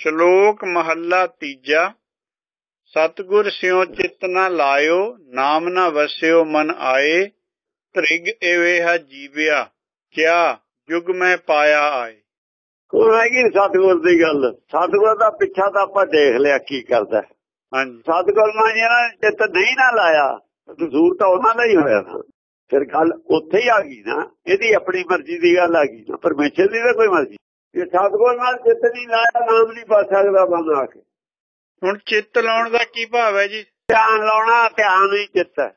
ਸ਼ਲੋਕ ਮਹੱਲਾ ਤੀਜਾ ਸਤਗੁਰ ਸਿਉ ਚਿਤ ਨ ਲਾਇਓ ਨਾਮ ਨ ਵਸਿਓ ਮਨ ਆਏ ਤ੍ਰਿਗ ਏਵੇਹ ਜੀਵਿਆ ਕਿਆ ਯੁਗ ਮੈਂ ਪਾਇਆ ਆਏ। ਉਹ ਹੈਗੀ ਸਤਗੁਰ ਦੀ ਗੱਲ। ਸਤਗੁਰ ਦਾ ਪਿੱਛਾ ਤਾਂ ਆਪਾਂ ਦੇਖ ਲਿਆ ਕੀ ਕਰਦਾ ਹਾਂਜੀ। ਸਤਗੁਰ ਨਾਲ ਜਿਹੜਾ ਚਿੱਤ ਨਹੀਂ ਨਾ ਲਾਇਆ ਕਸੂਰ ਤਾਂ ਉਹਨਾਂ ਦਾ ਹੀ ਹੋਇਆ ਫਿਰ ਗੱਲ ਉੱਥੇ ਹੀ ਆ ਗਈ ਨਾ ਇਹਦੀ ਆਪਣੀ ਮਰਜ਼ੀ ਦੀ ਗੱਲ ਆ ਗਈ ਨਾ ਪਰਮੇਸ਼ਰ ਦੀ ਤਾਂ ਕੋਈ ਮਰਜ਼ੀ ਜੇ ਸਤਗੁਰ ਨਾਲ ਚਿੱਤ ਨਹੀਂ ਲਾਇਆ ਨਾਮ ਨਹੀਂ ਪਾ ਸਕਦਾ ਬੰਦ ਆ ਕੇ। ਹੁਣ ਚਿੱਤ ਲਾਉਣ ਦਾ ਕੀ ਭਾਵ ਹੈ ਜੀ? ਧਿਆਨ ਲਾਉਣਾ ਧਿਆਨ ਹੀ ਚਿੱਤ ਹੈ।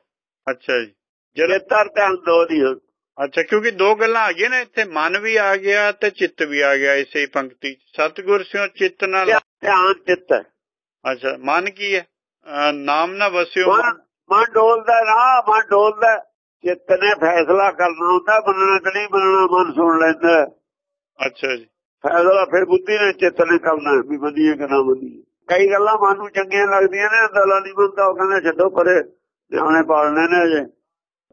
ਅੱਛਾ ਜੀ। ਜਦੋਂ ਚਿੱਤਰ ਧਿਆਨ ਦੋ ਹੁੰਦੇ। ਅੱਛਾ ਕਿਉਂਕਿ ਦੋ ਗੱਲਾਂ ਆ ਗਈਆਂ ਨੇ ਇੱਥੇ ਮਨ ਵੀ ਆ ਗਿਆ ਤੇ ਚਿੱਤ ਵੀ ਆ ਗਿਆ ਇਸੇ ਹੀ ਪੰਕਤੀ 'ਚ। ਸਤਿਗੁਰ ਸਿਉ ਚਿੱਤ ਨਾਲ ਧਿਆਨ ਚਿੱਤ ਹੈ। ਅੱਛਾ ਮਨ ਕੀ ਹੈ? ਨਾਮ ਨਾ ਵਸਿਓ। ਮਨ ਡੋਲਦਾ ਨਾ ਮਨ ਡੋਲਦਾ ਚਿੱਤ ਨੇ ਫੈਸਲਾ ਕਰਨਾ ਹੁੰਦਾ ਮੰਨਣਾ ਕਿ ਨਹੀਂ ਮੰਨਣਾ ਮਨ ਸੁਣ ਲੈਂਦਾ ਅੱਛਾ ਜੀ। ਫੈਸਲਾ ਫਿਰ ਬੁੱਧੀ ਨੇ ਚਿੱਤ ਨੇ ਕਰਨਾ ਵੀ ਮੰਨੀਏ ਕਿ ਨਾ ਮੰਨੀਏ। ਕਈ ਗੱਲਾਂ ਮਨ ਨੂੰ ਚੰਗੀਆਂ ਲੱਗਦੀਆਂ ਨੇ ਅੰਦਰਲਾ ਨਹੀਂ ਮੰਨਦਾ ਉਹ ਕਹਿੰਦਾ ਛੱਡੋ ਪਰੇ ਨਿਆਣੇ ਪਾਲਣੇ ਨੇ ਅਜੇ।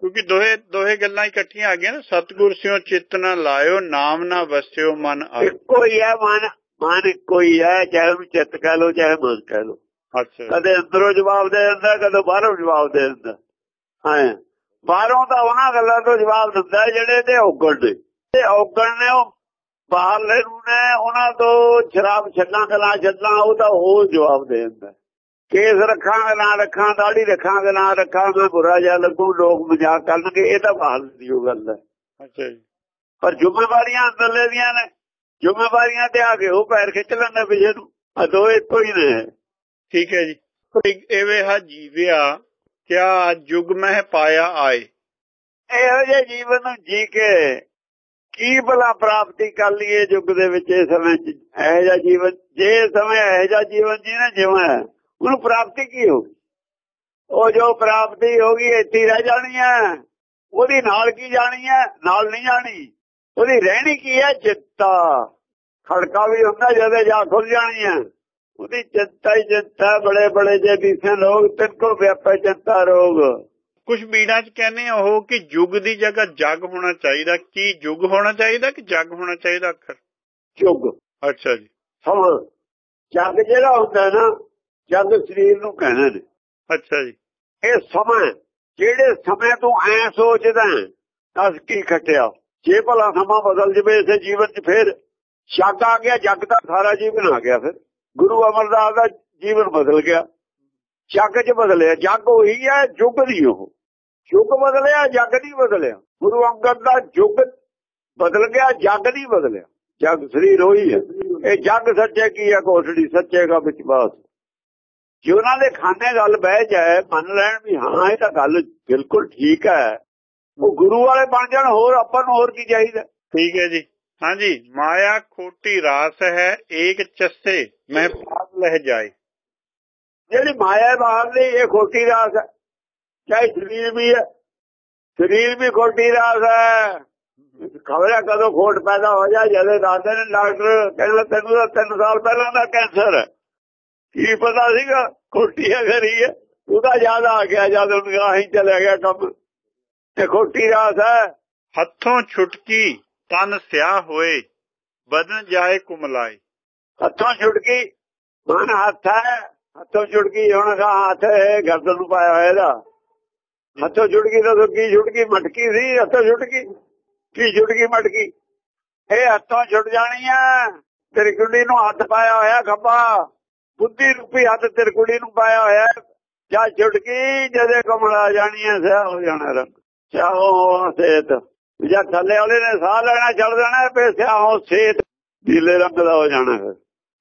ਕਿਉਂਕਿ ਦੋਹੇ ਦੋਹੇ ਗੱਲਾਂ ਇਕੱਠੀਆਂ ਆ ਗਈਆਂ ਨਾ ਸਤਿਗੁਰ ਸਿਉ ਚਿੱਤ ਨਾ ਲਾਇਓ ਨਾਮ ਨਾ ਵਸਿਓ ਮਨ ਇੱਕੋ ਹੀ ਹੈ ਮਨ ਮਨ ਇੱਕੋ ਹੀ ਹੈ ਚਾਹੇ ਉਹਨੂੰ ਚਿੱਤ ਕਹਿ ਲੋ ਚਾਹੇ ਮਨ ਕਹਿ ਲੋ ਅੱਛਾ। ਕਦੇ ਅੰਦਰੋਂ ਜਵਾਬ ਦੇ ਦਿੰਦਾ ਕਦੇ ਬਾਹਰੋਂ ਜਵਾਬ ਦੇ ਦਿੰਦਾ। ਹਾਂ। ਬਾਹਰੋਂ ਤਾਂ ਉਹਨਾਂ ਗੱਲਾਂ ਤੋਂ ਜਵਾਬ ਦਿੰਦਾ ਜਿਹੜੇ ਤੇ ਔਗਣ ਨੇ। ਤੇ ਔਗਣ ਨੇ ਉਹ ਬਾਹਰਲੇ ਨੂੰ ਨੇ ਉਹਨਾਂ ਤੋਂ ਸ਼ਰਾਬ ਛੱਡਾਂ ਗੱਲਾਂ ਛੱਡਾਂ ਉਹ ਤਾਂ ਉਹ ਜਵਾਬ ਦੇ ਦਿੰਦਾ ਕੇਸ ਰੱਖਾਂਗੇ ਨਾ ਰੱਖਾਂ ਦਾੜੀ ਰੱਖਾਂਗੇ ਨਾ ਰੱਖਾਂ ਮੈਂ ਬੁਰਾ ਜਿਹਾ ਲੱਗੂ ਲੋਕ ਮਜ਼ਾਕ ਕਰਨਗੇ ਇਹ ਤਾਂ ਬਾਹਰ ਦੀ ਗੱਲ ਹੈ। ਅੱਛਾ ਜੀ। ਪਰ ਜ਼ਿੰਮੇਵਾਰੀਆਂ ਅੰਦਰਲੇ ਦੀਆਂ ਨੇ ਜ਼ਿੰਮੇਵਾਰੀਆਂ ਤੇ ਆ ਕੇ ਉਹ ਪੈਰ ਖਿੱਚ ਲੈਂਦਾ ਪਿਛੇ ਨੂੰ ਆ ਦੋ ਇੱਕੋ ਹੀ ਨੇ। ਠੀਕ ਹੈ ਜੀ। ਤ੍ਰਿਗ ਏਵੇਹ ਜੀਵਿਆ ਕਿਆ ਯੁਗ ਮਹਿ ਪਾਇਆ ਆਏ। ਇਹੋ ਜਿਹੇ ਜੀਵਨ ਨੂੰ ਜੀ ਕੇ ਕੀ ਭਲਾ ਪ੍ਰਾਪਤੀ ਕਰ ਲਈਏ ਯੁੱਗ ਦੇ ਵਿੱਚ ਇਸ ਸਮੇਂ ਚ? ਇਹੋ ਜਿਹਾ ਜੀਵਨ, ਜੇ ਸਮੇਂ ਇਹੋ ਜਿਹਾ ਜੀਵਨ ਜੀ ਜਿਵੇਂ ਉਹਨੂੰ ਪ੍ਰਾਪਤੀ ਕੀ ਹੋ? ਉਹ ਜੋ ਪ੍ਰਾਪਤੀ ਹੋ ਇੱਥੇ ਰਹਿ ਜਾਣੀ ਹੈ। ਉਹਦੀ ਨਾਲ ਕੀ ਜਾਣੀ ਹੈ? ਨਾਲ ਨਹੀਂ ਜਾਣੀ। ਉਹਦੀ ਰਹਿਣੀ ਕੀ ਹੈ? ਚਿੰਤਾ। ਖੜਕਾ ਵੀ ਹੁੰਦਾ ਜਦੋਂ ਜਾ ਖੁੱਲ ਜਾਣੀ ਹੈ। ਉਹਦੀ ਚਿੰਤਾ ਹੀ ਚਿੰਤਾ। ਬੜੇ ਬੜੇ ਜੇ ਦਿਸੇ ਲੋਕ, ਤਿੰਨ ਕੋ ਵਿਆਪੇ ਚਿੰਤਾ ਰੋਗ। ਕੁਝ ਬੀੜਾਂ 'ਚ ਕਹਿੰਦੇ ਆ ਉਹ ਕਿ ਯੁਗ ਦੀ ਜਗ੍ਹਾ ਜਗ ਹੋਣਾ ਚਾਹੀਦਾ। ਕੀ ਯੁਗ ਹੋਣਾ ਚਾਹੀਦਾ ਕਿ ਜਗ ਹੋਣਾ ਚਾਹੀਦਾ ਅੱਖਰ? ਚੁੱਗ ਅੱਛਾ ਜੀ। ਸਮਾਂ ਜਗ ਜਿਹੜਾ ਹੁੰਦਾ ਨਾ ਜਗ ਸਰੀਰ ਨੂੰ ਕਹਿੰਦੇ ਨੇ। ਅੱਛਾ ਜੀ। ਇਹ ਸਮਾਂ ਜਿਹੜੇ ਸਮੇਂ ਤੂੰ ਐ ਸੋਚਦਾ ਅਸ ਕੀ ਖਟਿਆ। ਜੇ ਭਲਾ ਸਮਾਂ ਬਦਲ ਜਵੇ ਇਸੇ ਜੀਵਨ 'ਚ ਫੇਰ ਜਗ ਆ ਗਿਆ ਜਗ ਦਾ ਸਾਰਾ ਜੀਵਨ ਆ ਗਿਆ ਫਿਰ। ਗੁਰੂ ਅਮਰਦਾਸ ਦਾ ਜੀਵਨ ਬਦਲ ਗਿਆ। ਜਗ 'ਚ ਬਦਲਿਆ, ਜਗ ਉਹੀ ਹੈ ਯੁੱਗ ਦੀ ਉਹ। ਜੁਗ ਬਦਲਿਆ, ਜੱਗ ਨਹੀਂ ਬਦਲਿਆ। ਗੁਰੂ ਅੰਗਦ ਦਾ ਜੁਗ ਬਦਲ ਗਿਆ, ਜੱਗ ਨਹੀਂ ਬਦਲਿਆ। ਜਗ ਸਰੀਰ ਹੋਈ ਹੈ। ਇਹ ਜਗ ਸੱਚੇ ਕੀ ਹੈ ਕੋਠੜੀ ਸੱਚੇ ਦਾ ਵਿਸ਼ਵਾਸ। ਜੇ ਉਹਨਾਂ ਦੇ ਖਾਨੇ ਗੱਲ ਬਹਿ ਜਾਏ, ਮੰਨ ਲੈਣ ਵੀ ਹਾਂ, ਇਹ ਤਾਂ ਗੱਲ ਬਿਲਕੁਲ ਠੀਕ ਹੈ। ਉਹ ਗੁਰੂ ਵਾਲੇ ਬਣ ਜਾਣ, ਹੋਰ ਆਪਾਂ ਨੂੰ ਹੋਰ ਕੀ ਚਾਹੀਦਾ? ਠੀਕ ਹੈ ਜੀ। ਹਾਂਜੀ, ਮਾਇਆ ਖੋਟੀ ਰਾਸ ਹੈ, ਏਕ ਚੱਸੇ, ਮੈਂ ਪਾਪ ਲਹਿ ਜਾਏ। ਜਿਹੜੀ ਮਾਇਆ ਬਾਹਰ ਦੀ ਇਹ ਖੋਟੀ ਰਾਸ ਹੈ। ਚਾਹੇ ਸਰੀਰ ਵੀ ਹੈ ਸਰੀਰ ਵੀ ਖੋਟੀ ਰਾਸ ਹੈ। ਖਬਰ ਕਦੋਂ ਖੋਟ ਪੈਦਾ ਹੋ ਜਾ ਜਦੇ ਦੱਸਦੇ ਨੇ ਡਾਕਟਰ ਕਹਿੰਦਾ ਤੈਨੂੰ ਤਾਂ 3 ਸਾਲ ਪਹਿਲਾਂ ਦਾ ਕੈਂਸਰ ਹੈ। ਕੀ ਪਤਾ ਸੀਗਾ ਖੋਟੀ ਹੈ ਘਰੀ ਹੈ। ਉਹਦਾ ਯਾਦ ਆ ਗਿਆ ਜਦ ਉਹਨੂੰ ਹੀ ਚਲੇ ਗਿਆ ਕੰਮ। ਤੇ ਖੋਟੀ ਰਾਸ ਹੈ। ਹੱਥੋਂ ਛੁਟਕੀ ਤਨ ਸਿਆਹ ਹੋਏ ਬਦਨ ਜਾਏ ਕੁਮਲਾਏ। ਹੱਥੋਂ ਛੁਟਕੀ ਮਨ ਹੱਥ ਹੈ। ਹੱਥੋਂ ਛੁਟਕੀ ਹੁਣ ਹੱਥ ਗਰਦਨ ਨੂੰ ਪਾਇਆ ਹੋਇਆ ਇਹਦਾ। ਹੱਥੋਂ ਛੁਟਕੀ ਤਾਂ ਕੀ ਛੁਟਕੀ ਮਟਕੀ ਸੀ, ਹੱਥੋਂ ਛੁਟਕੀ ਕੀ ਛੁਟਕੀ ਮਟਕੀ? ਇਹ ਹੱਥੋਂ ਛੁੱਟ ਜਾਣੀ ਹੈ ਤੇਰੀ ਕੁੜੀ ਨੂੰ ਹੱਥ ਪਾਇਆ ਹੋਇਆ ਖੱਬਾ। ਬੁੱਧੀ ਰੂਪੀ ਹੱਥ ਤੇਰੀ ਕੁੜੀ ਨੂੰ ਪਾਇਆ ਹੋਇਆ। ਜਾਂ ਛੁਟਕੀ ਜਦੇ ਕਮਲਾ ਜਾਣੀ ਹੈ ਸਿਆ ਹੋ ਜਾਣਾ ਰੰਗ। ਚਾਹੋ ਸੇਤ। ਜਾਂ ਥੱਲੇ ਵਾਲੇ ਨੇ ਸਾਹ ਲੈਣਾ ਛੱਡ ਦੇਣਾ ਪੇ ਸਿਆਹੋ ਸੇਤ। ਨੀਲੇ ਰੰਗ ਦਾ ਹੋ ਜਾਣਾ ਫਿਰ।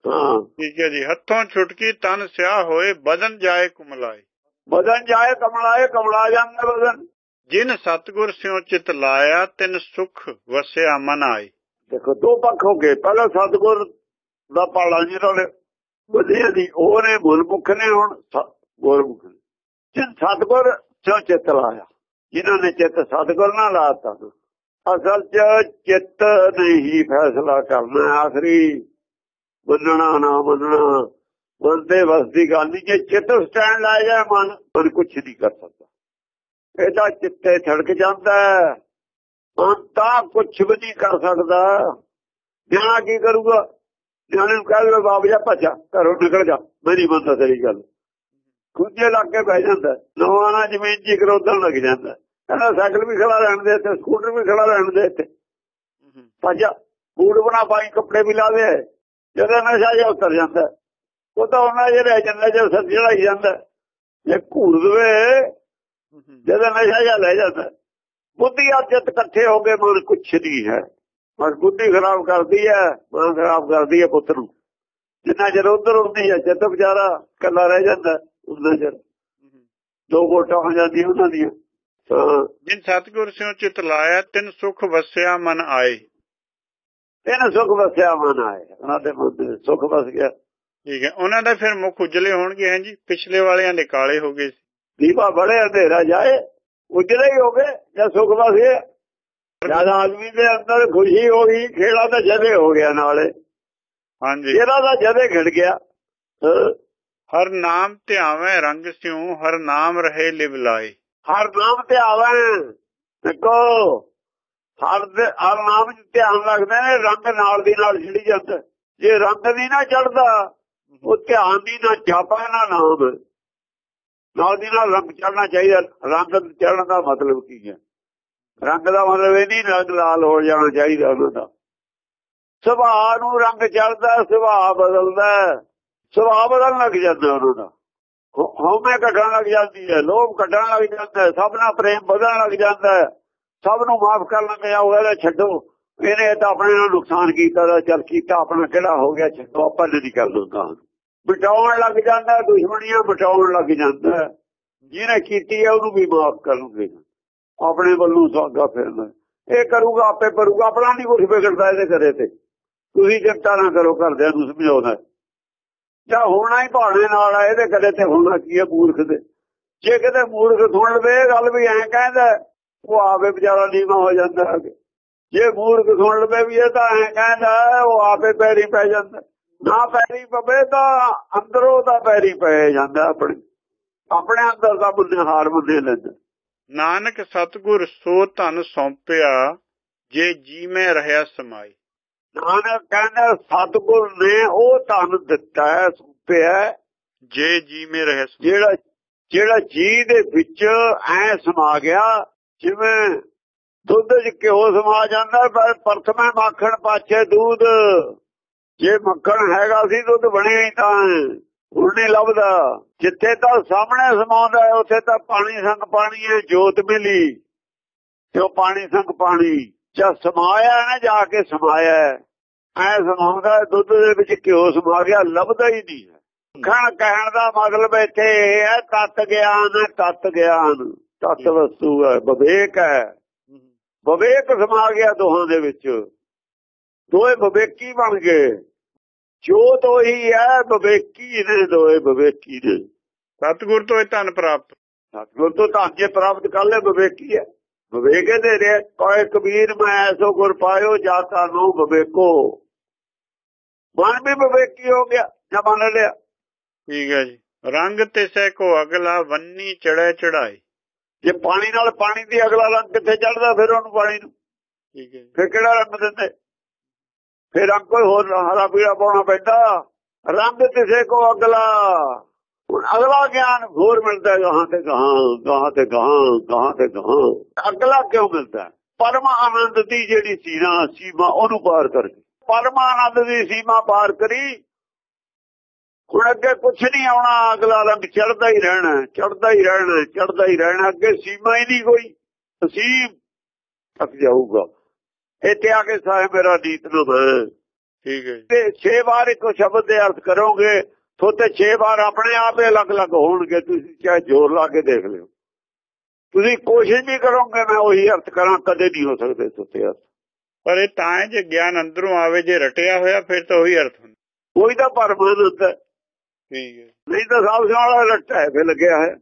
ਠੀਕ ਹੈ ਜੀ ਹੱਥੋਂ ਛੁਟਕੀ ਤਨ ਸਿਆਹ ਹੋਏ ਬਦਨ ਜਾਏ ਕੁਮਲਾਏ। ਬਦਨ ਜਾਏ ਕਮਲਾਏ ਕਮਲਾ ਜਾਂਦਾ ਬਦਨ। ਜਿਨ ਸਤਗੁਰ ਸਿਉ ਚਿਤ ਲਾਇਆ ਤਿਨ ਸੁਖ ਵਸਿਆ ਮਨ ਆਏ। ਦੇਖੋ ਦੋ ਪੱਖ ਹੋ ਗਏ। ਪਹਿਲਾਂ ਸਤਗੁਰ ਦਾ ਪਾਲਾ ਜਿਹਨਾਂ ਨੇ ਵਧੀਆ ਦੀ ਉਹ ਨੇ ਗੁਰਮੁਖ ਨੇ ਹੁਣ ਗੁਰਮੁਖ ਜਿਨ ਸਤਗੁਰ ਸਿਉ ਚਿਤ ਲਾਇਆ ਜਿਨ੍ਹਾਂ ਨੇ ਚਿੱਤ ਸਤਗੁਰ ਨਾਲ ਲਾਤਾ। ਅਸਲ ਚ ਚਿੱਤ ਨਹੀਂ ਫੈਸਲਾ ਕਰਨਾ ਆਖਰੀ। ਮੰਨਣਾ ਨਾ ਮੰਨਣਾ ਮਨ ਤੇ ਵਸਦੀ ਗੱਲ ਨਹੀਂ ਜੇ ਚਿੱਤ ਸਟੈਂਡ ਲਾਇਆ ਜਾਏ ਮਨ ਮਨ ਕੁਝ ਨਹੀਂ ਕਰ ਸਕਦਾ। ਇਹ ਤਾਂ ਚਿੱਤੇ ਛੜਕ ਜਾਂਦਾ ਹੈ। ਮਨ ਤਾਂ ਕੁਝ ਵੀ ਨਹੀਂ ਕਰ ਸਕਦਾ। ਜਾਣਾ ਕੀ ਕਰੂਗਾ? ਨਿਆਣੇ ਨੂੰ ਕਹਿ ਬਾਪ ਜਾ ਭੱਜਾ ਘਰੋਂ ਨਿਕਲ ਜਾ। ਮੇਰੀ ਮੰਨਦਾ ਤੇਰੀ ਗੱਲ। ਕੁੱਜੇ ਲੱਗ ਕੇ ਬਹਿ ਜਾਂਦਾ ਨਵਾਂ ਜ਼ਮੀਨ ਜੀ ਕਰੋਦਣ ਲੱਗ ਜਾਂਦਾ ਕਹਿੰਦਾ ਸਾਈਕਲ ਵੀ ਖੜਾ ਰਹਿਣ ਦੇ ਤੇ ਸਕੂਟਰ ਵੀ ਖੜਾ ਰਹਿਣ ਦੇ ਤੇ ਭੱਜਾ ਬੂਟ ਬਣਾ ਪਾਈ ਕੱਪੜੇ ਵੀ ਲਾ ਦੇ। ਜਦੋਂ ਨਸ਼ਾ ਜਿਹਾ ਉਤਰ ਜਾਂਦਾ, ਉਹ ਤਾਂ ਉਹਨਾਂ ਜੇ ਰਹਿ ਜਾਂਦਾ ਜੇ ਸਰ ਚੜਾਈ ਜਾਂਦਾ। ਜੇ ਘੂਰ ਦਵੇ, ਜਦੋਂ ਨਸ਼ਾ ਜਿਹਾ ਲੈ ਜਾਂਦਾ, ਬੁੱਧੀ ਅਜਤ ਇਕੱਠੇ ਹੋ ਕੇ ਮਨ ਕੁਛ ਨਹੀਂ ਹੈ। ਬਸ ਬੁੱਧੀ ਖਰਾਬ ਕਰਦੀ ਹੈ ਮਨ ਖਰਾਬ ਕਰਦੀ ਹੈ ਪੁੱਤ ਨੂੰ। ਜਿੰਨਾ ਚਿਰ ਉਧਰ ਉੜਦੀ ਹੈ, ਜਦ ਵਿਚਾਰਾ ਕੱਲਾ ਰਹਿ ਜਾਂਦਾ ਉਹਨਾਂ ਚਿਰ ਦੋ ਗੋਟਾਂ ਹੋ ਜਾਂਦੀ ਉਹਨਾਂ ਦੀਆਂ। ਜਿਨ ਸਤਗੁਰ ਸਿਓ ਚਿਤ ਲਾਇਆ, ਤਿੰਨ ਸੁਖ ਵਸਿਆ ਮਨ ਆਏ। ਇਹਨਾਂ ਸੁਖ ਵਸਿਆ ਮਨ ਆਏ ਉਹਨਾਂ ਦੇ ਮਨ ਦੇ ਸੁਖ ਵਸ ਗਿਆ। ਠੀਕ ਹੈ। ਉਹਨਾਂ ਦਾ ਫਿਰ ਮੁਖ ਉਜਲੇ ਹੋਣਗੇ ਹੈ ਜੀ? ਪਿਛਲੇ ਵਾਲਿਆਂ ਦੇ ਕਾਲੇ ਹੋ ਗਏ ਦੀਪਾ ਬੜੇ ਅੰਧੇਰਾ ਜਾਏ ਉਜਲੇ ਹੀ ਹੋ ਗਏ ਜਾਂ ਸੁਖ ਵਸ ਗਿਆ। ਜਦ ਆਦਮੀ ਦੇ ਅੰਦਰ ਖੁਸ਼ੀ ਹੋ ਗਈ ਖੇੜਾ ਤਾਂ ਜਦੇ ਹੋ ਗਿਆ ਨਾਲੇ। ਹਾਂਜੀ। ਇਹਦਾ ਤਾਂ ਜਦੇ ਖਿੜ ਗਿਆ। ਹਰ ਨਾਮ ਧਿਆਵੇਂ ਰੰਗ ਸਿਉ ਹਰ ਨਾਮ ਰਹੇ ਲਿਵ ਲਾਏ। ਹਰ ਨਾਮ ਤੇ ਆਵਣ ਦੇਖੋ ਹਰ ਦੇ ਹਰ ਨਾਮ 'ਚ ਧਿਆਨ ਰੱਖਦੇ ਨੇ, ਰੰਗ ਨਾਲ ਦੀ ਨਾਲ ਛਿੜੀ ਜਾਂਦਾ। ਜੇ ਰੰਗ ਨਹੀਂ ਨਾ ਚੜਦਾ ਉਹ ਧਿਆਨ ਦੀ ਨਾ ਜਾਪਾ ਨਾ ਨਾਮ। ਨਾਲ ਦੀ ਨਾਲ ਰੰਗ ਚੜਨਾ ਚਾਹੀਦਾ। ਰੰਗ ਚੜਨ ਦਾ ਮਤਲਬ ਕੀ ਹੈ? ਰੰਗ ਦਾ ਮਤਲਬ ਇਹ ਨਹੀਂ ਰੰਗ ਲਾਲ ਹੋ ਜਾਣਾ ਚਾਹੀਦਾ ਉਹਨਾਂ ਦਾ। ਸੁਭਾਅ ਨੂੰ ਰੰਗ ਚੜਦਾ ਸੁਭਾਅ ਬਦਲਦਾ। ਸੁਭਾਅ ਬਦਲਣ ਲੱਗ ਜਾਂਦਾ ਉਹਨਾਂ ਦਾ। ਹੋ- ਹਉਮੈ ਘਟਣ ਲੱਗ ਜਾਂਦੀ ਹੈ, ਲੋਭ ਘਟਣ ਲੱਗ ਜਾਂਦਾ ਹੈ, ਸਭ ਨਾਲ ਪ੍ਰੇਮ ਵਧਣ ਲੱਗ ਜਾਂਦਾ ਹੈ। ਸਭ ਨੂੰ ਮਾਫ ਕਰਨ ਲੱਗ ਜਾਓਗਾ ਤਾਂ ਛੱਡੋ। ਇਹਨੇ ਤਾਂ ਆਪਣੇ ਨਾਲ ਨੁਕਸਾਨ ਕੀਤਾ ਦਾ ਚੱਲ ਕੀਤਾ, ਆਪਣਾ ਕਿਹੜਾ ਹੋ ਗਿਆ, ਛੱਡੋ, ਆਪਾਂ ਨਹੀਂ ਕਰ ਦੂੰਗਾ ਮਿਟਾਉਣ ਲੱਗ ਜਾਂਦਾ, ਦੁਸ਼ਮਣੀਆਂ ਮਿਟਾਉਣ ਲੱਗ ਜਾਂਦਾ। ਜਿਹਨੇ ਕੀਤੀ ਹੈ, ਉਹਨੂੰ ਵੀ ਮਾਫ ਕਰੂਗੇ ਆਪਣੇ ਵੱਲੋਂ ਸਾਗਾ ਫਿਰਨਾ। ਇਹ ਕਰੂਗਾ, ਆਪੇ ਕਰੂਗਾ ਆਪਣਾ ਨਹੀਂ ਕੁਝ ਵਿਗੜਦਾ ਇਹਦੇ ਕਰੇ ਤੇ। ਤੁਸੀਂ ਚਿੰਤਾ ਨਾ ਕਰੋ, ਘਰਦਿਆਂ ਨੂੰ ਸਮਝਾਉਣਾ। ਜਾਂ ਹੋਣਾ ਹੀ ਭਾਣੇ ਨਾਲ ਆ, ਇਹਦੇ ਕਦੇ ਤੇ ਹੋਣਾ ਕੀ ਹੈ ਮੂਰਖ ਦੇ। ਜੇ ਕਿਤੇ ਮੂਰਖ ਸੁਣ ਲਵੇ, ਇਹ ਗੱਲ ਵੀ ਐਂ ਕਹਿੰਦਾ ਉਹ ਆਵੇ ਵਿਚਾਰਾ ਨੀਵਾ ਹੋ ਜਾਂਦਾ ਅੱਗੇ ਜੇ ਮੂਰਖ ਸੁਣ ਲਵੇ ਵੀ ਇਹ ਤਾਂ ਐਂ ਕਹਿੰਦਾ ਉਹ ਆਪੇ ਪੈਰੀ ਪੈ ਜਾਂਦਾ ਨਾ ਪੈਰੀ ਪਵੇ ਤਾਂ ਅੰਦਰੋਂ ਤਾਂ ਪੈਰੀ ਪੈ ਜਾਂਦਾ ਆਪਣੇ। ਆਪਣੇ ਅੰਦਰ ਦਾ ਬੁੱਧੀ ਹਾਰ ਮੰਨੇ ਲੈਂਦਾ। ਨਾਨਕ ਸਤਗੁਰ ਸੋ ਧਨ ਸੌਂਪਿਆ ਜੇ ਜੀ ਮੈਂ ਰਹਿਆ ਸਮਾਈ। ਨਾਨਕ ਕਹਿੰਦਾ ਸਤਿਗੁਰ ਨੇ ਉਹ ਧਨ ਦਿੱਤਾ ਹੈ ਸੁਪਿਆ ਜੇ ਜੀ ਮੈਂ ਸਮਾਈ। ਜਿਹੜਾ ਜਿਹੜਾ ਜੀ ਦੇ ਵਿੱਚ ਐ ਸਮਾ ਗਿਆ ਜਿਵੇਂ ਦੁੱਧ 'ਚ ਘਿਓ ਸਮਾ ਜਾਂਦਾ ਪਰ ਪ੍ਰਥਮੇ ਮੱਖਣ ਪਾਛੇ ਦੂਧ। ਜੇ ਮੱਖਣ ਹੈਗਾ ਸੀ ਦੁੱਧ ਬਣਿਆ ਹੀ ਤਾਂ ਹੁਣ ਨਹੀਂ ਲੱਭਦਾ। ਜਿੱਥੇ ਤਾਂ ਸਾਹਮਣੇ ਸਮਾਉਂਦਾ ਹੈ, ਉੱਥੇ ਤਾਂ ਪਾਣੀ ਸੰਗ ਪਾਣੀ ਹੈ ਜੋਤ ਮਿਲੀ ਤੇ ਉਹ ਪਾਣੀ ਸੰਗ ਪਾਣੀ। ਜਾਂ ਸਮਾਇਆ ਨਾ ਜਾ ਕੇ ਸਮਾਇਆ ਐ ਸਮਾਉਂਦਾ ਦੁੱਧ ਦੇ ਵਿੱਚ ਘਿਓ ਸਮਾ ਗਿਆ ਲੱਭਦਾ ਹੀ ਨਹੀਂ ਹੈ। ਖਣ ਕਹਿਣ ਦਾ ਮਤਲਬ ਇੱਥੇ ਇਹ ਹੈ ਤਤ ਗਿਆਨ ਤਤ ਗਿਆਨ। ਤਤ ਵਸਤੂ ਹੈ ਵਿਵੇਕ ਹੈ। ਵਿਵੇਕ ਸਮਾ ਗਿਆ ਦੋਹਾਂ ਦੇ ਵਿੱਚ। ਦੋਏ ਵਿਵੇਕੀ ਬਣ ਗਏ। ਜੋਤ ਉਹੀ ਹੈ ਵਿਵੇਕੀ ਨੇ ਦੋਏ ਵਿਵੇਕੀ ਨੇ। ਸਤਗੁਰ ਤੋਂ ਇਹ ਧਨ ਪ੍ਰਾਪਤ। ਸਤਿਗੁਰ ਤੋਂ ਤਾਂ ਜੇ ਪ੍ਰਾਪਤ ਕਰ ਲੈ ਵਿਵੇਕੀ ਹੈ। ਵਿਵੇਕੇ ਦੇ ਰੇ ਕੋਏ ਕਬੀਰ ਮੈਂ ਐਸੋ ਗੁਰ ਪਾਇਓ ਜਾਤਾ ਨੂੰ ਵਿਵੇਕੋ। ਮਨ ਵੀ ਵਿਵੇਕੀ ਹੋ ਗਿਆ ਜਾਂ ਮੰਨ ਲਿਆ। ਠੀਕ ਹੈ ਜੀ। ਰੰਗ ਤਿਸੈ ਕੋ ਅਗਲਾ ਵੰਨੀ ਚੜੈ ਚੜਾਈ ਜੇ ਪਾਣੀ ਨਾਲ ਪਾਣੀ ਦੀ ਅਗਲਾ ਰੰਗ ਕਿੱਥੇ ਚੜਦਾ ਫਿਰ ਉਹਨੂੰ ਪਾਣੀ ਨੂੰ। ਠੀਕ ਹੈ ਫਿਰ ਕਿਹੜਾ ਰੰਗ ਦਿੰਦੇ? ਫਿਰ ਰੰਗ ਕੋਈ ਹੋਰ ਹਰਾ ਪੀਲਾ ਪਾਉਣਾ ਪੈਂਦਾ। ਰੰਗ ਕਿਸੇ ਕੋ ਅਗਲਾ। ਹੁਣ ਅਗਲਾ ਗਿਆਨ ਹੋਰ ਮਿਲਦਾ ਗਾਹਾਂ ਤੇ ਗਾਹਾਂ ਗਾਹਾਂ ਤੇ ਗਾਹਾਂ ਗਾਹਾਂ ਤੇ ਗਾਹਾਂ। ਅਗਲਾ ਕਿਉਂ ਮਿਲਦਾ ਪਰਮ ਆਨੰਦ ਦੀ ਜਿਹੜੀ ਸੀਨਾ ਸੀਮਾ ਉਹਨੂੰ ਪਾਰ ਕਰਕੇ। ਪਰਮ ਆਨੰਦ ਦੀ ਸੀਮਾ ਪਾਰ ਕਰੀ ਹੁਣ ਅੱਗੇ ਕੁਛ ਨਹੀਂ ਆਉਣਾ ਅਗਲਾ ਰੰਗ ਚੜਦਾ ਹੀ ਰਹਿਣਾ ਚੜਦਾ ਹੀ ਰਹਿਣਾ ਚੜਦਾ ਹੀ ਰਹਿਣਾ ਅੱਗੇ ਸੀਮਾ ਹੀ ਨਹੀਂ ਕੋਈ ਅਸੀਂ ਥੱਕ ਜਾਊਗਾ। ਇੱਥੇ ਆ ਕੇ ਸਾਹਿਬ ਮੇਰਾ ਨੀਤ ਨੂੰ ਠੀਕ ਹੈ ਤੇ 6 ਵਾਰ ਇੱਕ ਸ਼ਬਦ ਦੇ ਅਰਥ ਕਰੋਗੇ ਥੋਤੇ 6 ਵਾਰ ਆਪਣੇ ਆਪ ਹੀ ਅਲੱਗ-ਅਲੱਗ ਹੋਣਗੇ ਤੁਸੀਂ ਚਾਹੇ ਜ਼ੋਰ ਲਾ ਕੇ ਦੇਖ ਲਿਓ। ਤੁਸੀਂ ਕੋਸ਼ਿਸ਼ ਵੀ ਕਰੋਗੇ ਮੈਂ ਉਹੀ ਅਰਥ ਕਰਾਂ ਕਦੇ ਨਹੀਂ ਹੋ ਸਕਦੇ ਥੋਤੇ ਅਰਥ। ਪਰ ਇਹ ਤਾਂ ਜੇ ਗਿਆਨ ਅੰਦਰੋਂ ਆਵੇ ਜੇ ਰਟਿਆ ਹੋਇਆ ਫਿਰ ਤਾਂ ਉਹੀ ਅਰਥ ਹੁੰਦਾ। ਉਹੀ ਤਾਂ ਪਰਮਾਨੰਦ ਹੈ। ਠੀਕ ਹੈ। ਨਹੀਂ ਤਾਂ ਸਭ ਸਾਲਾ ਰੱਟਾ ਹੈ ਫੇ ਲੱਗਿਆ ਹੈ।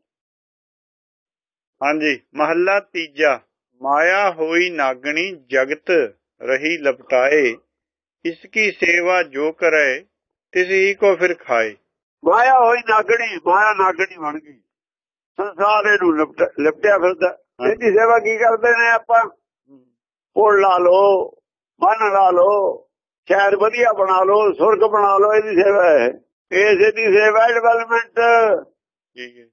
ਹਾਂਜੀ ਮਹੱਲਾ ਤੀਜਾ। ਮਾਇਆ ਹੋਈ ਨਾਗਣੀ ਜਗਤ ਰਹੀ ਲਪਟਾਏ। ਇਸ ਕੀ ਸੇਵਾ ਜੋ ਕਰੇ ਤਿਸ ਹੀ ਕੋ ਫਿਰ ਖਾਏ। ਮਾਇਆ ਹੋਈ ਨਾਗਣੀ ਮਾਇਆ ਨਾਗਣੀ ਬਣ ਗਈ। ਸੰਸਾਰ ਇਹਨੂੰ ਲਿਪਟ- ਲਿਪਟਿਆ ਫਿਰਦਾ। ਇਹਦੀ ਸੇਵਾ ਕੀ ਕਰਦੇ ਨੇ ਆਪਾਂ? ਫੁੱਲ ਲਾ ਲੋ ਬੰਨ ਲਾ ਲੋ ਸ਼ਹਿਰ ਵਧੀਆ ਬਣਾ ਲਓ ਸੁਰਗ ਬਣਾ ਲਓ ਇਹਦੀ ਸੇਵਾ ਹੈ। ਇਸ ਦੀ ਸੇਵਾ ਡਿਵੈਲਪਮੈਂਟ ਠੀਕ ਹੈ।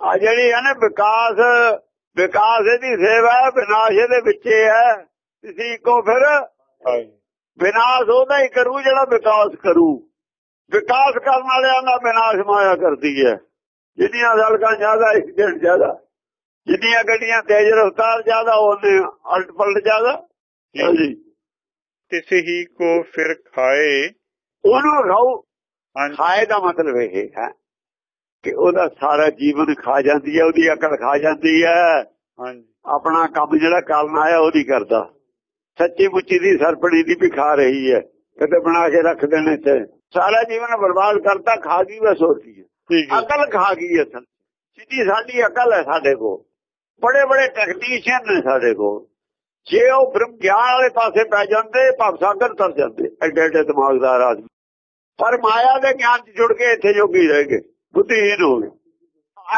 ਆ ਜਿਹੜੀ ਹੈ ਨਾ ਵਿਕਾਸ ਵਿਕਾਸ ਇਹਦੀ ਸੇਵਾ ਵਿਨਾਸ਼ ਇਹਦੇ ਵਿੱਚ ਹੀ। ਤੁਸੀਂ ਕੋ ਫਿਰ ਵਿਨਾਸ਼ ਉਹਦਾ ਹੀ ਕਰੂ ਜਿਹੜਾ ਵਿਕਾਸ ਕਰੂ। ਵਿਕਾਸ ਕਰਨ ਵਾਲਿਆਂ ਦਾ ਵਿਨਾਸ਼ ਮਾਇਆ ਕਰਦੀ ਹੈ। ਜਿੰਨੀਆਂ ਸੜਕਾਂ ਜ਼ਿਆਦਾ ਐਕਸੀਡੈਂਟ ਜ਼ਿਆਦਾ। ਜਿੰਨੀਆਂ ਗੱਡੀਆਂ ਤੇਜ਼ ਰਫ਼ਤਾਰ ਜ਼ਿਆਦਾ ਉਹਨੇ ਅਲਟ ਪਲਟ ਜ਼ਿਆਦਾ। ਹਾਂਜੀ। ਤਿਸ ਹੀ ਕੋ ਫਿਰ ਖਾਏ। ਉਹਨੂੰ ਖਾਓ ਖਾਏ ਦਾ ਮਤਲਬ ਇਹ ਹੈ ਕਿ ਉਹਦਾ ਸਾਰਾ ਜੀਵਨ ਖਾ ਜਾਂਦੀ ਹੈ ਉਹਦੀ ਅਕਲ ਖਾ ਜਾਂਦੀ ਹੈ। ਹਾਂਜੀ। ਆਪਣਾ ਕੰਮ ਜਿਹੜਾ ਕਰਨ ਆਇਆ ਉਹ ਨਹੀਂ ਕਰਦਾ। ਸੱਚੀ ਮੁੱਚੀ ਦੀ ਸਰਪਣੀ ਦੀ ਵੀ ਖਾ ਰਹੀ ਹੈ। ਕਿਤੇ ਬਣਾ ਕੇ ਰੱਖ ਦੇਣੇ ਤੇ ਸਾਰਾ ਜੀਵਨ ਬਰਬਾਦ ਕਰਤਾ ਖਾ ਗਈ ਬਸ ਕੀ ਹੈ। ਅਕਲ ਖਾ ਗਈ ਅਸਲ ਸਿੱਧੀ ਸਾਡੀ ਅਕਲ ਹੈ ਸਾਡੇ ਕੋਲ। ਬੜੇ ਬੜੇ ਟੈਕਨੀਸ਼ੀਅਨ ਨੇ ਸਾਡੇ ਕੋਲ। ਜੇ ਉਹ ਬ੍ਰਹਮ ਗਿਆਨ ਵਾਲੇ ਪਾਸੇ ਪੈ ਜਾਂਦੇ ਭਵਸਾਗਰ ਤਰ ਜਾਂਦੇ। ਐਡੇ ਐਡੇ ਦਿਮਾਗਦਾਰ ਆਦਮੀ। ਪਰ ਮਾਇਆ ਦੇ ਗਿਆਨ 'ਚ ਜੁੜ ਕੇ ਇੱਥੇ ਜੋਗੀ ਰਹਿ ਗਏ ਬੁੱਧੀਹੀਨ ਹੋ ਗਏ।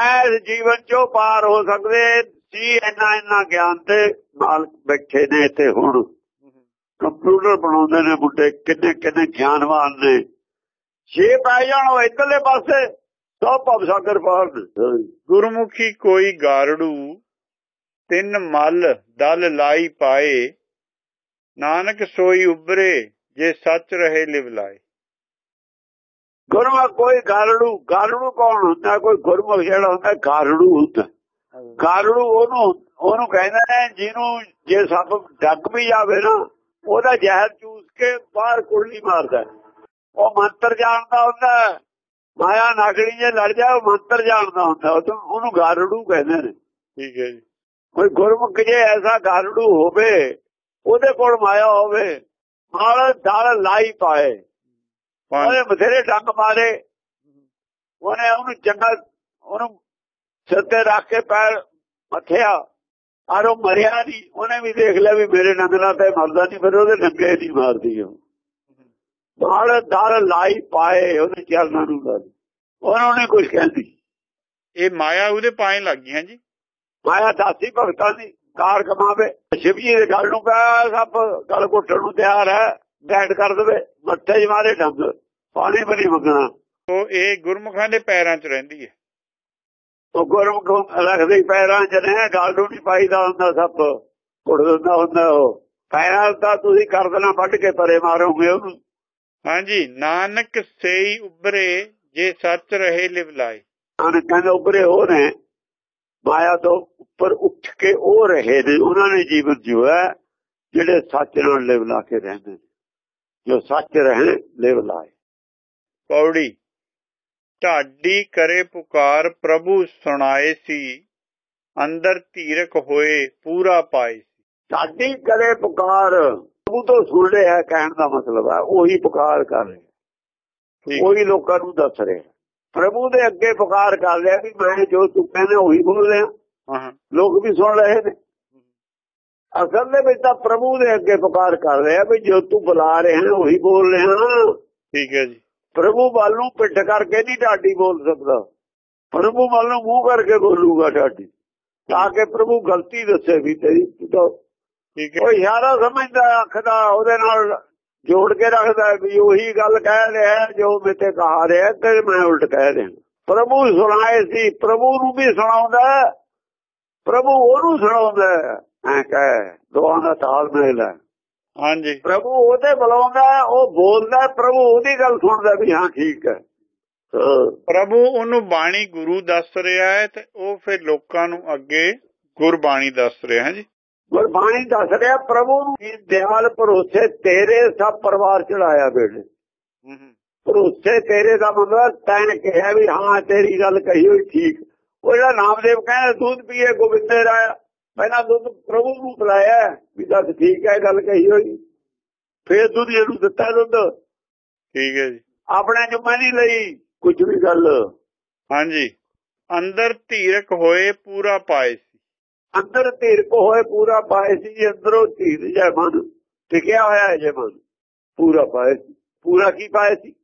ਐਸ ਜੀਵਨ 'ਚੋਂ ਪਾਰ ਹੋ ਸਕਦੇ ਸੀ ਇੰਨਾ ਇੰਨਾ ਗਿਆਨ ਤੇ ਨਾਲ ਬੈਠੇ ਨੇ ਇੱਥੇ ਹੁਣ। ਕੰਪਿਊਟਰ ਬਣਾਉਂਦੇ ਨੇ ਮੁੰਡੇ ਕਿੰਨੇ ਕਿੰਨੇ ਗਿਆਨਵਾਨ ਨੇ। ਜੇ ਪੈ ਜਾਣ ਉਹ ਇੱਧਰਲੇ ਪਾਸੇ ਸਭ ਭਵਸਾਗਰ ਪਾਰ ਗੁਰਮੁਖੀ ਕੋਈ ਗਾਰੜੂ, ਤਿੰਨ ਮਲ ਦਲ ਲਾਈ ਪਾਏ। ਨਾਨਕ ਸੋਈ ਉਬਰੇ ਜੇ ਸੱਚ ਰਹੇ ਲਿਵ ਲਾਏ। ਗੁਰਮੁਖ ਕੋਈ ਗਾਰੜੂ ਗਾਰੜੂ ਕੌਣ ਹੁੰਦਾ ਕੋਈ ਗੁਰਮੁਖ ਜਿਹੜਾ ਹੁੰਦਾ ਗਾਰੜੂ ਹੁੰਦਾ ਗਾਰੜੂ ਉਹਨੂੰ ਉਹਨੂੰ ਕਹਿੰਦੇ ਨੇ ਜਿਹਨੂੰ ਜੇ ਸੱਪ ਡੱਕ ਵੀ ਜਾਵੇ ਨਾ ਉਹਦਾ ਜ਼ਹਿਰ ਚੂਸ ਕੇ ਬਾਹਰ ਕੁਰਲੀ ਮਾਰਦਾ ਉਹ ਮੰਤਰ ਜਾਣਦਾ ਹੁੰਦਾ ਮਾਇਆ ਨਾਗਣੀ ਜੇ ਲੜ ਜਾ ਉਹ ਮੰਤਰ ਜਾਣਦਾ ਹੁੰਦਾ ਉਹਨੂੰ ਗਾਰੜੂ ਕਹਿੰਦੇ ਨੇ ਠੀਕ ਹੈ ਜੀ ਕੋਈ ਗੁਰਮੁਖ ਜੇ ਐਸਾ ਗਾਰੜੂ ਹੋਵੇ ਉਹਦੇ ਕੋਲ ਮਾਇਆ ਹੋਵੇ ਨਾਲ ਦਲ ਲਾਈ ਪਾਏ ਉਹਨੇ ਬਥੇਰੇ ਡੰਗ ਮਾਰੇ। ਉਹਨੇ ਉਹਨੂੰ ਚੰਗਾ ਉਹਨੂੰ ਸਿਰ ਤੇ ਰੱਖ ਕੇ ਪੈਰ ਮੱਥਿਆ। ਆਰੋ ਮਰਿਆ ਨਹੀਂ। ਉਹਨੇ ਵੀ ਦੇਖ ਲਿਆ ਵੀ ਮੇਰੇ ਡੰਗ ਨਾਲ ਤੇ ਮਰਦਾ ਨਹੀਂ ਫਿਰ ਉਹਦੇ ਡੰਗੇ ਨਹੀਂ ਮਾਰਦੀ ਉਹ ਨਾਲ ਦਲ ਲਾਈ ਪਾਏ ਉਹਨੇ ਚਰਨਾਂ ਨੂੰ ਦਿੱਤੀ। ਉਹਨਾਂ ਨੇ ਕੁਝ ਕਹਿੰਦੀ। ਇਹ ਮਾਇਆ ਉਹਦੇ ਪਾਏ ਲੱਗ ਗਈਆਂ ਜੀ ਮਾਇਆ ਦਾਸੀ ਭਗਤਾਂ ਦੀ ਕਾਰ ਕਮਾਵੇ। ਸ਼ਿਵ ਜੀ ਦੇ ਗੱਲ ਨੂੰ ਕਹਾ ਸਭ ਗਲ ਘੁੱਟਣ ਨੂੰ ਤਿਆਰ ਹੈ। ਗੈਂਡ ਕਰ ਦੇਵੇ ਮੱਥੇ 'ਚ ਮਾਰੇ ਡੰਗ ਪਾਣੀ ਬਣੀ ਮੰਗਣਾ। ਉਹ ਇਹ ਗੁਰਮੁਖਾਂ ਦੇ ਪੈਰਾਂ 'ਚ ਰਹਿੰਦੀ ਹੈ। ਉਹ ਗੁਰਮੁਖ ਰੱਖਦੇ ਹੀ ਪੈਰਾਂ 'ਚ ਨੇ ਗਲ ਨਹੀਂ ਪਾਈਦਾ ਹੁੰਦਾ ਸੱਪ ਘੁੱਟ ਦਿੰਦਾ ਹੁੰਦਾ ਉਹ। ਪੈਰਾਂ ਤਾਂ ਤੁਸੀਂ ਕਰ ਦੇਣਾ ਵੱਢ ਕੇ ਪਰੇ ਮਾਰੋਗੇ ਉਹਨੂੰ। ਹਾਂਜੀ ਨਾਨਕ ਸੇਈ ਉਬਰੇ ਜੇ ਸੱਚ ਰਹੇ ਲਿਵ ਲਾਏ। ਨਾਨਕ ਕਹਿੰਦੇ ਉੱਪਰੇ ਉਹ ਨੇ ਮਾਇਆ ਤੋਂ ਉੱਪਰ ਉੱਠ ਕੇ ਉਹ ਰਹੇ ਨੇ ਉਹਨਾਂ ਨੇ ਜੀਵਨ ਜਿਉਆ ਜਿਹੜੇ ਸੱਚ ਨਾਲ ਲਿਵ ਲਾ ਕੇ ਰਹਿੰਦੇ ਜੋ ਸੱਚ ਰਹੇ ਲਿਵ ਲਾਏ ਪੌੜੀ ਢਾਡੀ ਕਰੇ ਪੁਕਾਰ ਪ੍ਰਭੂ ਸੁਣਾਏ ਸੀ ਅੰਦਰ ਧੀਰਕ ਹੋਏ ਪੂਰਾ ਪਾਏ ਸੀ। ਸਾਡੀ ਕਰੇ ਪੁਕਾਰ ਪ੍ਰਭੂ ਤੋਂ ਸੁਣ ਰਿਹਾ ਕਹਿਣ ਦਾ ਮਤਲਬ ਹੈ ਉਹੀ ਪੁਕਾਰ ਕਰ ਰਿਹਾ ਠੀਕ। ਉਹੀ ਲੋਕਾਂ ਨੂੰ ਦੱਸ ਰਿਹਾ ਪ੍ਰਭੂ ਦੇ ਅੱਗੇ ਪੁਕਾਰ ਕਰ ਰਿਹਾ ਵੀ ਮੈਂ ਜੋ ਤੂੰ ਕਹਿੰਦੇ ਉਹੀ ਬੋਲ ਰਿਹਾ ਲੋਕ ਵੀ ਸੁਣ ਰਹੇ ਨੇ। ਅਸਲ ਦੇ ਵਿੱਚ ਤਾਂ ਪ੍ਰਭੂ ਦੇ ਅੱਗੇ ਪੁਕਾਰ ਕਰ ਰਿਹਾ ਵੀ ਜੋ ਤੂੰ ਬੁਲਾ ਰਿਹਾ ਉਹੀ ਬੋਲ ਰਿਹਾ ਠੀਕ ਹੈ ਜੀ। ਪ੍ਰਭੂ ਵੱਲ ਨੂੰ ਪਿੱਠ ਕਰਕੇ ਨਹੀਂ ਢਾਡੀ ਬੋਲ ਸਕਦਾ। ਪ੍ਰਭੂ ਵੱਲ ਨੂੰ ਮੂੰਹ ਕਰਕੇ ਬੋਲੂਗਾ ਢਾਡੀ ਤਾਂ ਕਿ ਪ੍ਰਭੂ ਗਲਤੀ ਦੱਸੇ ਵੀ ਤੇਰੀ। ਤੂੰ ਠੀਕ ਹੈ। ਉਹ ਇਸ਼ਾਰਾ ਸਮਝਦਾ ਅੱਖ ਦਾ ਉਹਦੇ ਨਾਲ ਜੋੜ ਕੇ ਰੱਖਦਾ ਵੀ ਉਹੀ ਗੱਲ ਕਹਿ ਰਿਹਾ ਜੋ ਮੇਤੇ ਕਹਾ ਰਿਹਾ ਤੇ ਮੈਂ ਉਲਟ ਕਹਿ ਰਿਹਾ। ਪ੍ਰਭੂ ਸੁਣਾਏ ਸੀ ਪ੍ਰਭੂ ਨੂੰ ਵੀ ਸੁਣਾਉਂਦਾ। ਪ੍ਰਭੂ ਉਹਨੂੰ ਸੁਣਾਉਂਦਾ। ਐ ਕਹੇ ਦੋਹਾਂ ਦਾ ਤਾਲਮੇਲ ਹੈ ਹਾਂਜੀ। ਪ੍ਰਭੂ ਉਹਦੇ ਬੁਲਾਉਂਦਾ ਉਹ ਬੋਲਦਾ ਪ੍ਰਭੂ ਉਹਦੀ ਗੱਲ ਸੁਣਦਾ ਵੀ ਹਾਂ ਠੀਕ ਹੈ। ਪ੍ਰਭੂ ਉਹਨੂੰ ਬਾਣੀ ਗੁਰੂ ਦੱਸ ਰਿਹਾ ਹੈ ਤੇ ਉਹ ਫਿਰ ਲੋਕਾਂ ਨੂੰ ਅੱਗੇ ਗੁਰਬਾਣੀ ਦੱਸ ਰਿਹਾ ਹੈ ਜੀ। ਗੁਰਬਾਣੀ ਦੱਸ ਰਿਹਾ ਪ੍ਰਭੂ ਨੂੰ ਕੀ ਦਿਆਲ ਭਰੋਸੇ ਤੇਰੇ ਸਭ ਪਰਿਵਾਰ ਚੜਾਇਆ ਬੇਟੇ ਹੂੰ ਹੂੰ। ਭਰੋਸੇ ਤੇਰੇ ਦਾ ਮਤਲਬ ਤੈਨ ਕਿਹਾ ਵੀ ਹਾਂ ਤੇਰੀ ਗੱਲ ਕਹੀ ਹੋਈ ਠੀਕ। ਉਹ ਜਿਹੜਾ ਨਾਮਦੇਵ ਕਹਿੰਦਾ ਦੁੱਧ ਪੀਏ ਗੋਬਿੰਦੇ ਰਾਇਆ ਪਹਿਲਾਂ ਦੁੱਧ ਪ੍ਰਭੂ ਨੂੰ ਪਿਲਾਇਆ ਵੀ ਦੱਸ ਠੀਕ ਹੈ ਗੱਲ ਕਹੀ ਹੋਈ। ਫੇਰ ਦੁੱਧ ਇਹਨੂੰ ਦਿੱਤਾ ਦੁੱਧ। ਠੀਕ ਹੈ ਜੀ। ਆਪਣੇ ਜੁਮੇ ਨਹੀਂ ਲਈ ਕੁਝ ਵੀ ਗੱਲ। ਹਾਂਜੀ। ਅੰਦਰ ਧੀਰਕ ਹੋਏ ਪੂਰਾ ਪਾਏ ਸੀ। ਅੰਦਰ ਧੀਰ ਕੋ ਹੋਏ ਪੂਰਾ ਪਾਏ ਸੀ ਅੰਦਰੋਂ ਧੀਰ ਜੈ ਮਨ ਟਿਕਿਆ ਹੋਇਆ ਹੈ ਜੇ ਮਨ। ਪੂਰਾ ਪਾਏ ਸੀ। ਪੂਰਾ ਕੀ ਪਾਏ ਸੀ?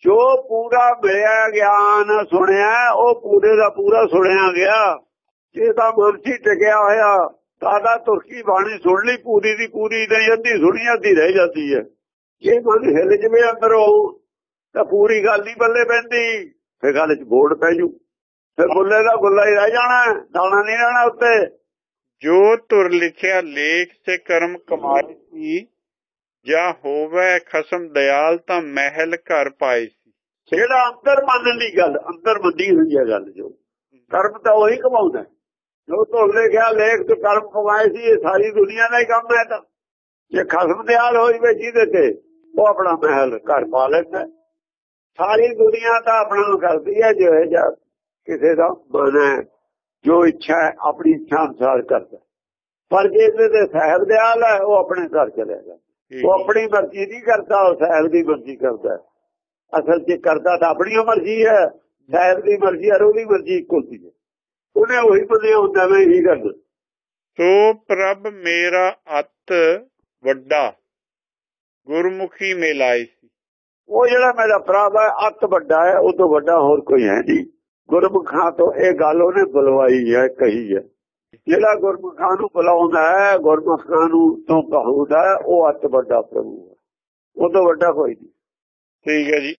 ਜੋ ਪੂਰਾ ਮਿਲਿਆ ਗਿਆਨ ਸੁਣਿਆ ਉਹ ਪੂਰੇ ਦਾ ਪੂਰਾ ਸੁਣਿਆ ਗਿਆ। ਜੇ ਤਾਂ ਮਨ ਸੀ ਟਿਕਿਆ ਹੋਇਆ ਤਾਂ ਦਾ ਤੁਰਕੀ ਬਾਣੀ ਸੁਣ ਲਈ ਪੂਰੀ ਦੀ ਪੂਰੀ ਨਹੀਂ ਅੱਧੀ ਸੁਣੀ ਅੱਧੀ ਰਹਿ ਜਾਂਦੀ ਹੈ। ਜੇ ਮਨ ਹਿੱਲ ਜਵੇ ਅੰਦਰੋਂ ਤਾਂ ਪੂਰੀ ਗੱਲ ਹੀ ਬੱਲੇ ਪੈਂਦੀ। ਫਿਰ ਗੱਲ 'ਚ ਬੋੜ ਪੈ ਜੂ। ਫਿਰ ਬੁੱਲੇ ਦਾ ਗੁੱਲਾ ਹੀ ਰਹਿ ਜਾਣਾ ਦਾਣਾ ਨਹੀਂ ਰਹਿਣਾ ਉੱਤੇ। ਜੋ ਤੁਰ ਲਿਖਿਆ ਲੇਖ ਸੇ ਕਰਮ ਕਮਾਏ ਸੀ ਜਾਂ ਹੋਵੇ ਖਸਮ ਦਿਆਲ ਤਾਂ ਮਹਿਲ ਘਰ ਪਾਏ ਸੀ। ਜਿਹੜਾ ਅੰਦਰ ਮੰਨਣ ਦੀ ਗੱਲ ਅੰਦਰ ਮੰਦੀ ਹੋਈ ਹੈ ਗੱਲ ਜੋ। ਕਰਮ ਤਾਂ ਉਹੀ ਕਮਾਉਂਦਾ। ਜੋ ਤੁਰ ਲਿਖਿਆ ਲੇਖ ਤੇ ਕਰਮ ਕਮਾਏ ਸੀ ਇਹ ਸਾਰੀ ਦੁਨੀਆ ਦਾ ਹੀ ਕੰਮ ਹੈ ਤਾਂ। ਜੇ ਖਸਮ ਦਿਆਲ ਹੋਈ ਵੇ ਜਿਹਦੇ ਤੇ ਉਹ ਆਪਣਾ ਮਹਿਲ ਘਰ ਪਾ ਲੈਂਦਾ। ਸਾਰੀ ਦੁਨੀਆ ਤਾਂ ਆਪਣਾ ਕਰਦੀ ਹੈ ਜੋ ਹੈ ਜਾਂ ਕਿਸੇ ਦਾ ਮਨ ਹੈ ਜੋ ਇੱਛਾ ਹੈ ਆਪਣੀ ਇੱਛਾ ਅਨੁਸਾਰ ਕਰਦਾ। ਪਰ ਜੇ ਇਹਦੇ ਤੇ ਸਹਿਬ ਦਿਆਲ ਹੈ ਉਹ ਆਪਣੇ ਘਰ ਚਲੇ ਜਾਂਦਾ। ਉਹ ਆਪਣੀ ਮਰਜ਼ੀ ਨਹੀਂ ਕਰਦਾ ਉਹ ਸਹਿਬ ਦੀ ਮਰਜ਼ੀ ਕਰਦਾ ਅਸਲ 'ਚ ਕਰਦਾ ਤਾਂ ਆਪਣੀ ਮਰਜ਼ੀ ਹੈ ਸਹਿਬ ਦੀ ਮਰਜ਼ੀ ਔਰ ਉਹਦੀ ਮਰਜ਼ੀ ਇੱਕੋ ਸੀ ਉਹਨੇ ਉਹੀ ਬੰਦੇ ਹੁੰਦਾ ਮੈਂ ਇਹੀ ਕਰਦਾ ਸੋ ਪ੍ਰਭ ਮੇਰਾ ਅਤ ਵੱਡਾ ਗੁਰਮੁਖੀ ਮਿਲਾਈ ਸੀ। ਉਹ ਜਿਹੜਾ ਮੇਰਾ ਪ੍ਰਭ ਹੈ ਅੱਤ ਵੱਡਾ ਹੈ ਉਹ ਤੋਂ ਵੱਡਾ ਹੋਰ ਕੋਈ ਹੈ ਨਹੀਂ। ਗੁਰਮੁਖਾਂ ਤੋਂ ਇਹ ਗੱਲ ਉਹਨੇ ਬੁਲਵਾਈ ਹੈ ਕਹੀ ਹੈ। ਜਿਹੜਾ ਗੁਰਮੁਖਾਂ ਨੂੰ ਬੁਲਾਉਂਦਾ ਹੈ ਗੁਰਮੁਖਾਂ ਨੂੰ ਤੋਂ ਕਹੂਦਾ ਉਹ ਅੱਤ ਵੱਡਾ ਪ੍ਰਭੂ ਹੈ। ਉਹ ਤੋਂ ਵੱਡਾ ਕੋਈ ਨਹੀਂ। ਠੀਕ ਹੈ ਜੀ।